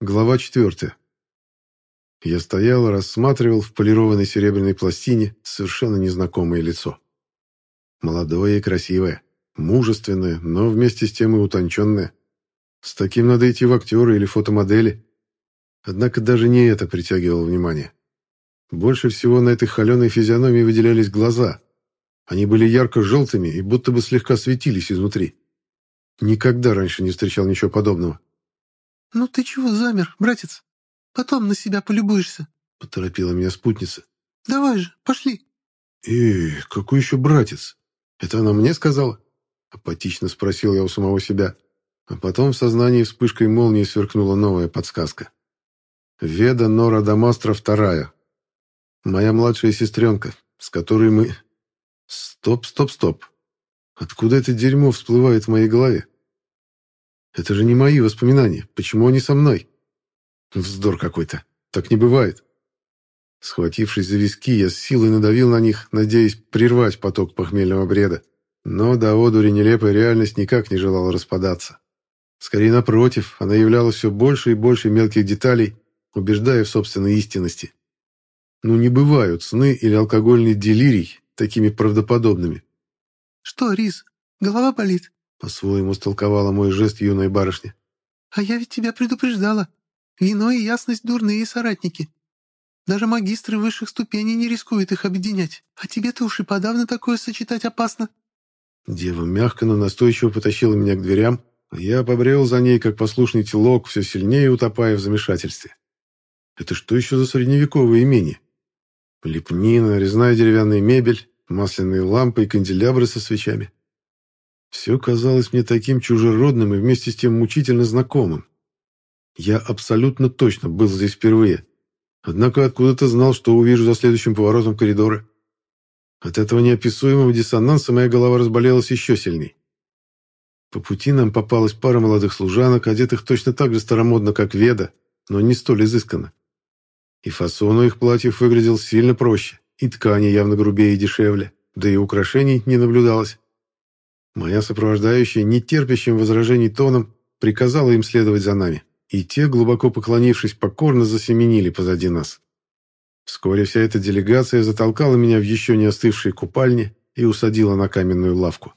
Глава четвертая. Я стоял и рассматривал в полированной серебряной пластине совершенно незнакомое лицо. Молодое и красивое, мужественное, но вместе с тем и утонченное. С таким надо идти в актеры или фотомодели. Однако даже не это притягивало внимание. Больше всего на этой холеной физиономии выделялись глаза. Они были ярко-желтыми и будто бы слегка светились изнутри. Никогда раньше не встречал ничего подобного. «Ну ты чего замер, братец? Потом на себя полюбуешься», — поторопила меня спутница. «Давай же, пошли». «Эй, какой еще братец? Это она мне сказала?» Апатично спросил я у самого себя. А потом в сознании вспышкой молнии сверкнула новая подсказка. Веда Нора Дамастра вторая. Моя младшая сестренка, с которой мы... Стоп, стоп, стоп. Откуда это дерьмо всплывает в моей голове? Это же не мои воспоминания. Почему они со мной? Вздор какой-то. Так не бывает. Схватившись за виски, я с силой надавил на них, надеясь прервать поток похмельного бреда. Но до одури нелепая реальность никак не желала распадаться. Скорее напротив, она являла все больше и больше мелких деталей, убеждая в собственной истинности. Ну не бывают сны или алкогольный делирий такими правдоподобными. «Что, Рис, голова болит?» По-своему истолковала мой жест юная барышня. «А я ведь тебя предупреждала. Вино и ясность дурные соратники. Даже магистры высших ступеней не рискуют их объединять. А тебе-то уж и подавно такое сочетать опасно». Дева мягко, но настойчиво потащила меня к дверям, а я побрел за ней, как послушный телок, все сильнее утопая в замешательстве. Это что еще за средневековое имение? Лепнина, резная деревянная мебель, масляные лампы и канделябры со свечами. Все казалось мне таким чужеродным и вместе с тем мучительно знакомым. Я абсолютно точно был здесь впервые. Однако откуда-то знал, что увижу за следующим поворотом коридора. От этого неописуемого диссонанса моя голова разболелась еще сильней. По пути нам попалась пара молодых служанок, одетых точно так же старомодно, как Веда, но не столь изысканно. И фасон у их платьев выглядел сильно проще, и ткани явно грубее и дешевле, да и украшений не наблюдалось. Моя сопровождающая, не терпящим возражений тоном, приказала им следовать за нами, и те, глубоко поклонившись, покорно засеменили позади нас. Вскоре вся эта делегация затолкала меня в еще не остывшие купальни и усадила на каменную лавку.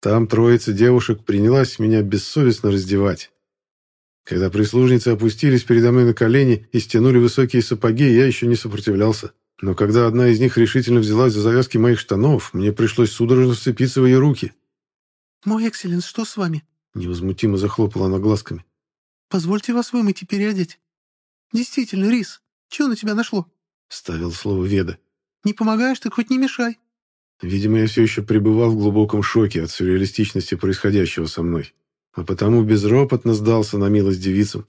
Там троица девушек принялась меня бессовестно раздевать. Когда прислужницы опустились передо мной на колени и стянули высокие сапоги, я еще не сопротивлялся. Но когда одна из них решительно взялась за завязки моих штанов, мне пришлось судорожно сцепиться в ее руки. «Мой экселленс, что с вами?» Невозмутимо захлопала она глазками. «Позвольте вас вымыть и переодеть». «Действительно, Рис, чего на тебя нашло?» Ставил слово Веда. «Не помогаешь, ты хоть не мешай». Видимо, я все еще пребывал в глубоком шоке от сюрреалистичности происходящего со мной, а потому безропотно сдался на милость девицам.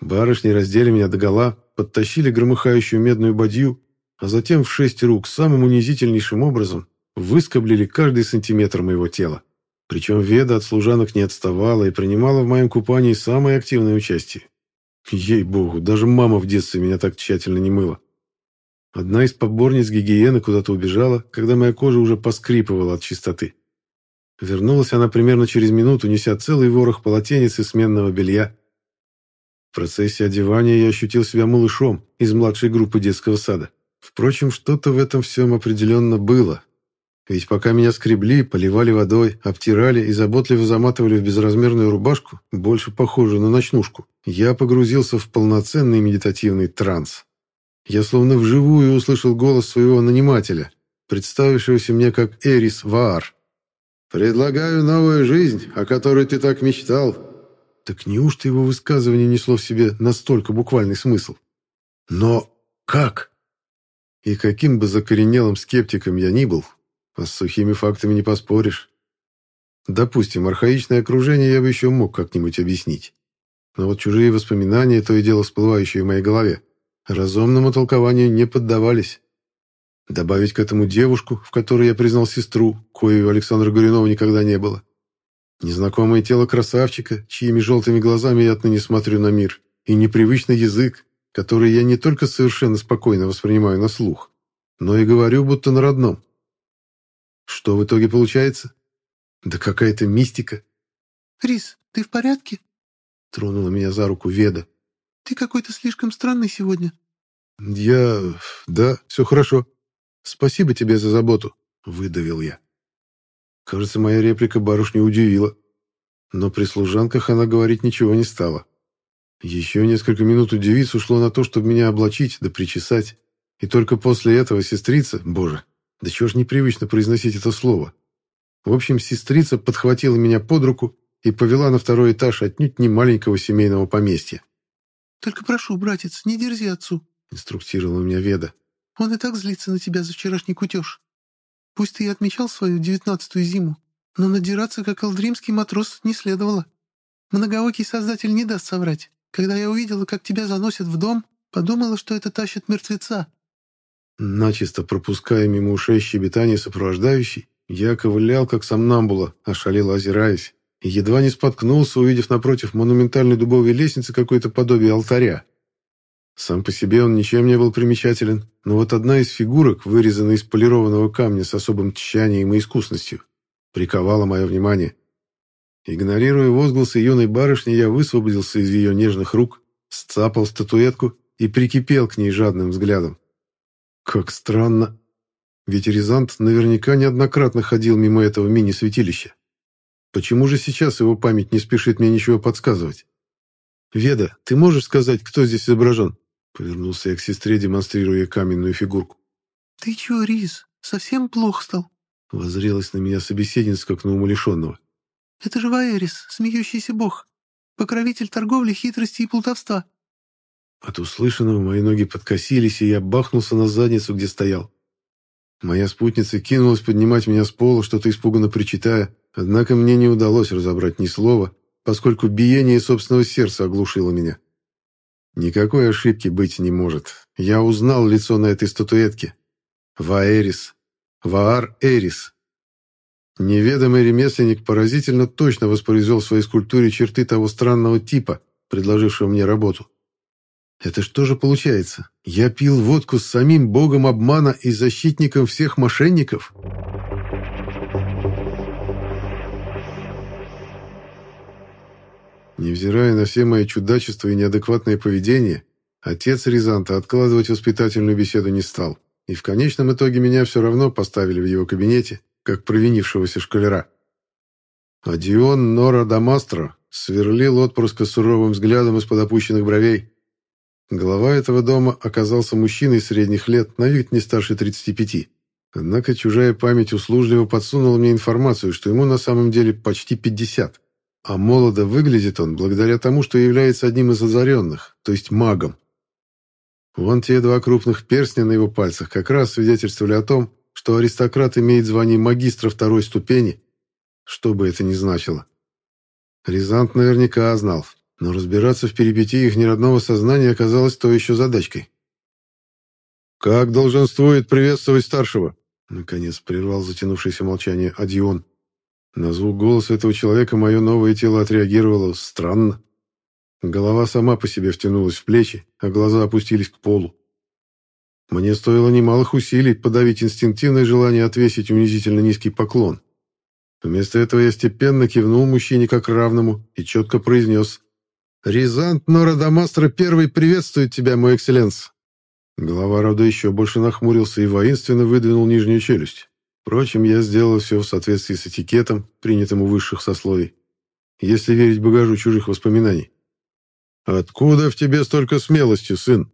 Барышни раздели меня догола, подтащили громыхающую медную бадью, а затем в шесть рук самым унизительнейшим образом выскоблили каждый сантиметр моего тела. Причем Веда от служанок не отставала и принимала в моем купании самое активное участие. Ей-богу, даже мама в детстве меня так тщательно не мыла. Одна из поборниц гигиены куда-то убежала, когда моя кожа уже поскрипывала от чистоты. Вернулась она примерно через минуту, неся целый ворох полотенец и сменного белья. В процессе одевания я ощутил себя малышом из младшей группы детского сада. Впрочем, что-то в этом всем определенно было, ведь пока меня скребли, поливали водой, обтирали и заботливо заматывали в безразмерную рубашку, больше похожую на ночнушку, я погрузился в полноценный медитативный транс. Я словно вживую услышал голос своего нанимателя, представившегося мне как Эрис Ваар. «Предлагаю новую жизнь, о которой ты так мечтал». Так неужто его высказывание несло в себе настолько буквальный смысл? Но как? И каким бы закоренелым скептиком я ни был, а с сухими фактами не поспоришь. Допустим, архаичное окружение я бы еще мог как-нибудь объяснить. Но вот чужие воспоминания, то и дело всплывающие в моей голове, разумному толкованию не поддавались. Добавить к этому девушку, в которой я признал сестру, коей у Александра Горюнова никогда не было. Незнакомое тело красавчика, чьими желтыми глазами я отныне смотрю на мир, и непривычный язык, который я не только совершенно спокойно воспринимаю на слух, но и говорю будто на родном. Что в итоге получается? Да какая-то мистика. «Рис, ты в порядке?» Тронула меня за руку Веда. Ты какой-то слишком странный сегодня». «Я... да, все хорошо. Спасибо тебе за заботу», — выдавил я. Кажется, моя реплика барышню удивила. Но при служанках она говорить ничего не стала. Еще несколько минут у девиц ушло на то, чтобы меня облачить да причесать. И только после этого сестрица, боже, да чего ж непривычно произносить это слово. В общем, сестрица подхватила меня под руку и повела на второй этаж отнюдь не маленького семейного поместья. «Только прошу, братец, не дерзи отцу», — инструктировала меня Веда. «Он и так злится на тебя за вчерашний кутеж. Пусть ты и отмечал свою девятнадцатую зиму, но надираться, как алдримский матрос, не следовало. Многоокий создатель не даст соврать. Когда я увидела, как тебя заносят в дом, подумала, что это тащит мертвеца». Начисто пропуская мимо ушей щебетание сопровождающий, я ковылял, как сомнамбула, ошалело озираясь, и едва не споткнулся, увидев напротив монументальной дубовой лестницы какое-то подобие алтаря. Сам по себе он ничем не был примечателен, но вот одна из фигурок, вырезанная из полированного камня с особым тщанием и искусностью, приковала мое внимание. Игнорируя возгласы юной барышни, я высвободился из ее нежных рук, сцапал статуэтку и прикипел к ней жадным взглядом. Как странно. Ведь Рязант наверняка неоднократно ходил мимо этого мини-святилища. Почему же сейчас его память не спешит мне ничего подсказывать? «Веда, ты можешь сказать, кто здесь изображен?» Повернулся я к сестре, демонстрируя каменную фигурку. «Ты чего, Риз, совсем плохо стал?» Возрелась на меня собеседница, как на умалишенного. «Это же Ваэрис, смеющийся бог, покровитель торговли, хитрости и плутовства». От услышанного мои ноги подкосились, и я бахнулся на задницу, где стоял. Моя спутница кинулась поднимать меня с пола, что-то испуганно причитая, однако мне не удалось разобрать ни слова, поскольку биение собственного сердца оглушило меня. Никакой ошибки быть не может. Я узнал лицо на этой статуэтке. Ваэрис. Ваар Эрис. Неведомый ремесленник поразительно точно воспроизвел в своей скульптуре черты того странного типа, предложившего мне работу. Это что же получается? Я пил водку с самим богом обмана и защитником всех мошенников? Невзирая на все мои чудачества и неадекватное поведение, отец Рязанта откладывать воспитательную беседу не стал, и в конечном итоге меня все равно поставили в его кабинете, как провинившегося шкалера. А Нора Дамастро сверлил отпрыска суровым взглядом из-под опущенных бровей. Глава этого дома оказался мужчиной средних лет, на вид не старше 35. Однако чужая память услужливо подсунула мне информацию, что ему на самом деле почти 50. А молодо выглядит он благодаря тому, что является одним из озаренных, то есть магом. Вон те два крупных перстня на его пальцах как раз свидетельствовали о том, что аристократ имеет звание магистра второй ступени, что бы это ни значило. Рязант наверняка знал, но разбираться в перипетиях неродного сознания оказалось то еще задачкой. «Как долженствует приветствовать старшего?» Наконец прервал затянувшееся молчание Адион. На звук голоса этого человека мое новое тело отреагировало странно. Голова сама по себе втянулась в плечи, а глаза опустились к полу. Мне стоило немалых усилий подавить инстинктивное желание отвесить унизительно низкий поклон. Вместо этого я степенно кивнул мужчине как равному и четко произнес «Рязант Нора первый приветствует тебя, мой экселленс!» Глава рода еще больше нахмурился и воинственно выдвинул нижнюю челюсть. Впрочем, я сделал все в соответствии с этикетом, принятым у высших сословий, если верить багажу чужих воспоминаний. «Откуда в тебе столько смелости, сын?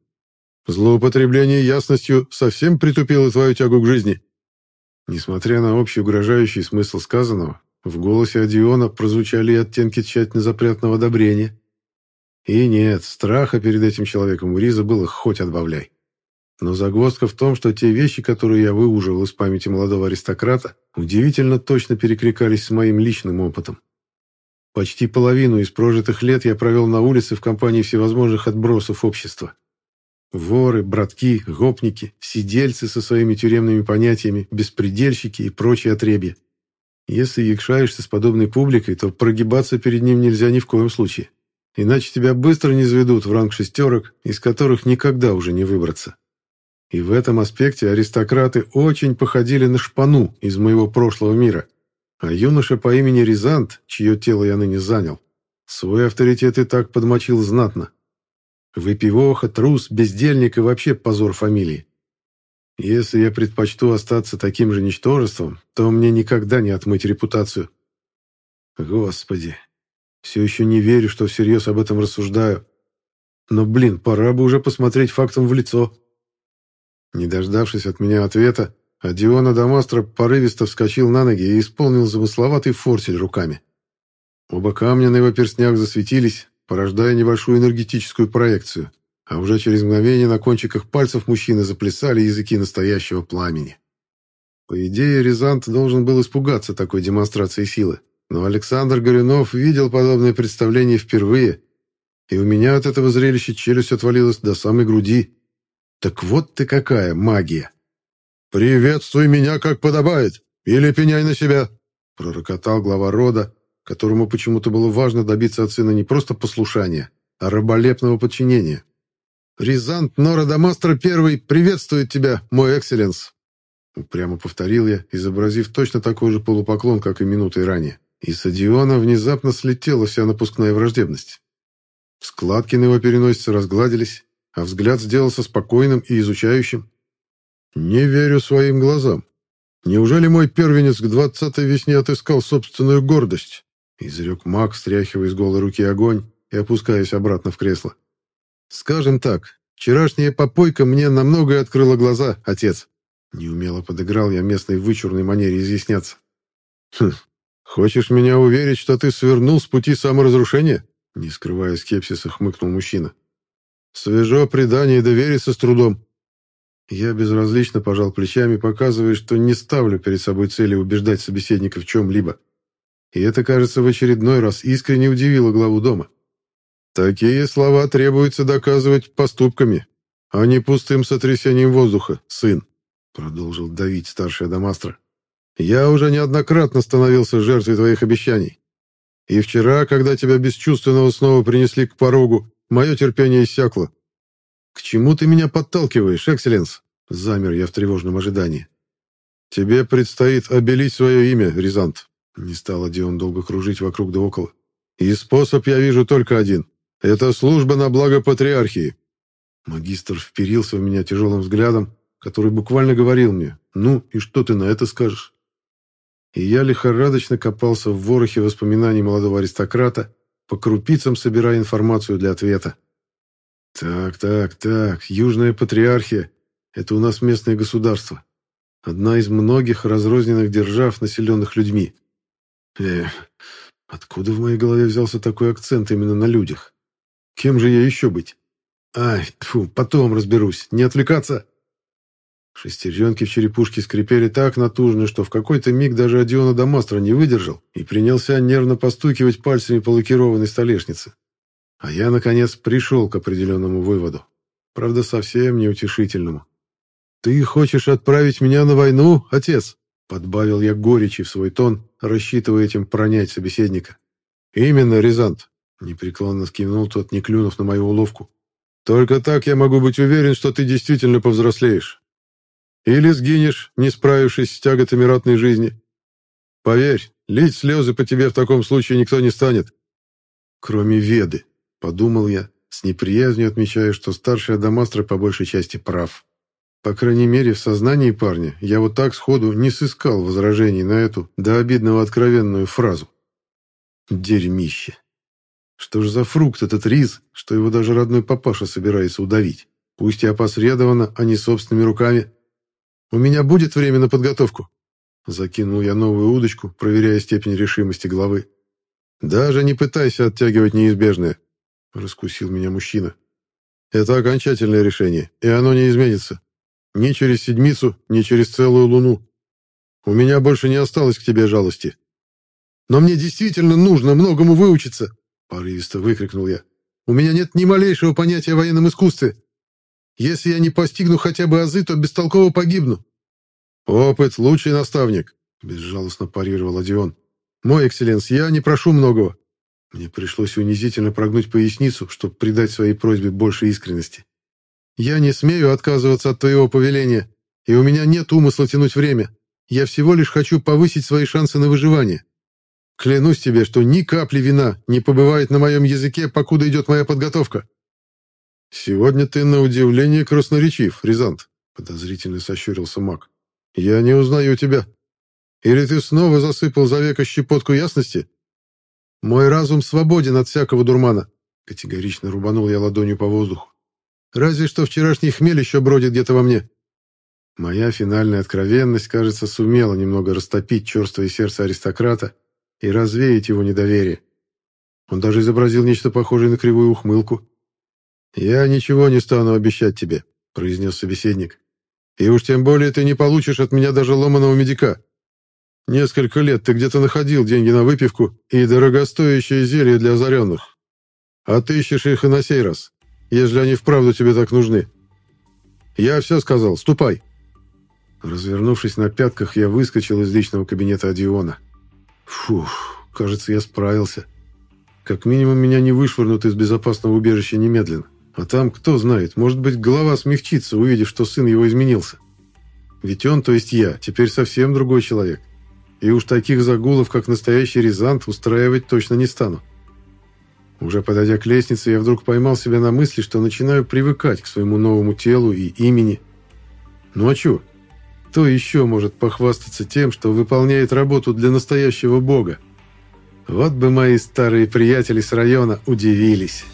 Злоупотребление ясностью совсем притупило твою тягу к жизни». Несмотря на общий угрожающий смысл сказанного, в голосе Адиона прозвучали оттенки тщательно запрятного одобрения. И нет, страха перед этим человеком у Риза было хоть отбавляй. Но загвоздка в том, что те вещи, которые я выуживал из памяти молодого аристократа, удивительно точно перекликались с моим личным опытом. Почти половину из прожитых лет я провел на улице в компании всевозможных отбросов общества. Воры, братки, гопники, сидельцы со своими тюремными понятиями, беспредельщики и прочие отребья. Если якшаешься с подобной публикой, то прогибаться перед ним нельзя ни в коем случае. Иначе тебя быстро не заведут в ранг шестерок, из которых никогда уже не выбраться. И в этом аспекте аристократы очень походили на шпану из моего прошлого мира. А юноша по имени Рязант, чье тело я ныне занял, свой авторитет и так подмочил знатно. Выпивоха, трус, бездельник и вообще позор фамилии. Если я предпочту остаться таким же ничтожеством, то мне никогда не отмыть репутацию. Господи, все еще не верю, что всерьез об этом рассуждаю. Но, блин, пора бы уже посмотреть фактом в лицо. Не дождавшись от меня ответа, Адиона Дамастро порывисто вскочил на ноги и исполнил замысловатый форсель руками. Оба камня на его перстнях засветились, порождая небольшую энергетическую проекцию, а уже через мгновение на кончиках пальцев мужчины заплясали языки настоящего пламени. По идее, Рязант должен был испугаться такой демонстрации силы, но Александр Горюнов видел подобное представление впервые, и у меня от этого зрелища челюсть отвалилась до самой груди. Так вот ты какая магия! «Приветствуй меня, как подобает, или пеняй на себя!» пророкотал глава рода, которому почему-то было важно добиться от сына не просто послушания, а раболепного подчинения. «Рязант Нора Дамастро Первый приветствует тебя, мой экселленс!» Упрямо повторил я, изобразив точно такой же полупоклон, как и минутой ранее. И с внезапно слетела вся напускная враждебность. Складки на его переносице разгладились, а взгляд сделался спокойным и изучающим. «Не верю своим глазам. Неужели мой первенец к двадцатой весне отыскал собственную гордость?» изрек маг, стряхивая из голой руки огонь и опускаясь обратно в кресло. «Скажем так, вчерашняя попойка мне на многое открыла глаза, отец». Неумело подыграл я местной вычурной манере изъясняться. «Хм, хочешь меня уверить, что ты свернул с пути саморазрушения?» Не скрывая скепсиса, хмыкнул мужчина. «Свежо предание довериться с трудом. Я безразлично пожал плечами, показывая, что не ставлю перед собой цели убеждать собеседника в чем-либо. И это, кажется, в очередной раз искренне удивило главу дома. Такие слова требуется доказывать поступками, а не пустым сотрясением воздуха, сын, продолжил давить старший Адамастра. Я уже неоднократно становился жертвой твоих обещаний. И вчера, когда тебя бесчувственного снова принесли к порогу, мое терпение иссякло. «К чему ты меня подталкиваешь, Экселленс?» Замер я в тревожном ожидании. «Тебе предстоит обелить свое имя, Рязант». Не стал Дион долго кружить вокруг да около. «И способ я вижу только один. Это служба на благо патриархии». Магистр вперился в меня тяжелым взглядом, который буквально говорил мне, «Ну, и что ты на это скажешь?» И я лихорадочно копался в ворохе воспоминаний молодого аристократа, по крупицам собирая информацию для ответа. Так, так, так, Южная Патриархия — это у нас местное государство. Одна из многих разрозненных держав, населенных людьми. Эх, откуда в моей голове взялся такой акцент именно на людях? Кем же я еще быть? Ай, фу, потом разберусь, не отвлекаться. Шестеренки в черепушке скрипели так натужно, что в какой-то миг даже Одиона Дамастра не выдержал и принялся нервно постукивать пальцами по лакированной столешнице. А я, наконец, пришел к определенному выводу. Правда, совсем неутешительному. «Ты хочешь отправить меня на войну, отец?» Подбавил я горечи в свой тон, рассчитывая этим пронять собеседника. «Именно, Рязант», — непреклонно скинул тот, не клюнув на мою уловку. «Только так я могу быть уверен, что ты действительно повзрослеешь. Или сгинешь, не справившись с тяготами ратной жизни. Поверь, лить слезы по тебе в таком случае никто не станет. Кроме Веды, Подумал я, с неприязнью отмечая, что старший Адамастро по большей части прав. По крайней мере, в сознании парня я вот так сходу не сыскал возражений на эту до обидного откровенную фразу. Дерьмище. Что ж за фрукт этот рис, что его даже родной папаша собирается удавить? Пусть и опосредованно, а не собственными руками. У меня будет время на подготовку. Закинул я новую удочку, проверяя степень решимости главы. Даже не пытайся оттягивать неизбежное. — раскусил меня мужчина. «Это окончательное решение, и оно не изменится. Ни через седмицу, ни через целую луну. У меня больше не осталось к тебе жалости». «Но мне действительно нужно многому выучиться!» — порывисто выкрикнул я. «У меня нет ни малейшего понятия о военном искусстве. Если я не постигну хотя бы азы, то бестолково погибну». «Опыт — лучший наставник», — безжалостно парировал Одион. «Мой экселленс, я не прошу многого. Мне пришлось унизительно прогнуть поясницу, чтобы придать своей просьбе больше искренности. «Я не смею отказываться от твоего повеления, и у меня нет умысла тянуть время. Я всего лишь хочу повысить свои шансы на выживание. Клянусь тебе, что ни капли вина не побывает на моем языке, покуда идет моя подготовка». «Сегодня ты, на удивление, красноречив, Рязант», — подозрительно сощурился маг. «Я не узнаю тебя. Или ты снова засыпал за века щепотку ясности? Мой разум свободен от всякого дурмана», — категорично рубанул я ладонью по воздуху. «Разве что вчерашний хмель еще бродит где-то во мне». Моя финальная откровенность, кажется, сумела немного растопить черствое сердце аристократа и развеять его недоверие. Он даже изобразил нечто похожее на кривую ухмылку. «Я ничего не стану обещать тебе», — произнес собеседник. «И уж тем более ты не получишь от меня даже ломаного медика. Несколько лет ты где-то находил деньги на выпивку и дорогостоящие зелья для озаренных. Отыщешь их и на сей раз, если они вправду тебе так нужны. Я все сказал, ступай». Развернувшись на пятках, я выскочил из личного кабинета Адиона. Фух, кажется, я справился. Как минимум, меня не вышвырнут из безопасного убежища немедленно. А там, кто знает, может быть, голова смягчится, увидев, что сын его изменился. Ведь он, то есть я, теперь совсем другой человек. И уж таких загулов, как настоящий Рязант, устраивать точно не стану. Уже подойдя к лестнице, я вдруг поймал себя на мысли, что начинаю привыкать к своему новому телу и имени. Ну а чё? Кто еще может похвастаться тем, что выполняет работу для настоящего бога? Вот бы мои старые приятели с района удивились».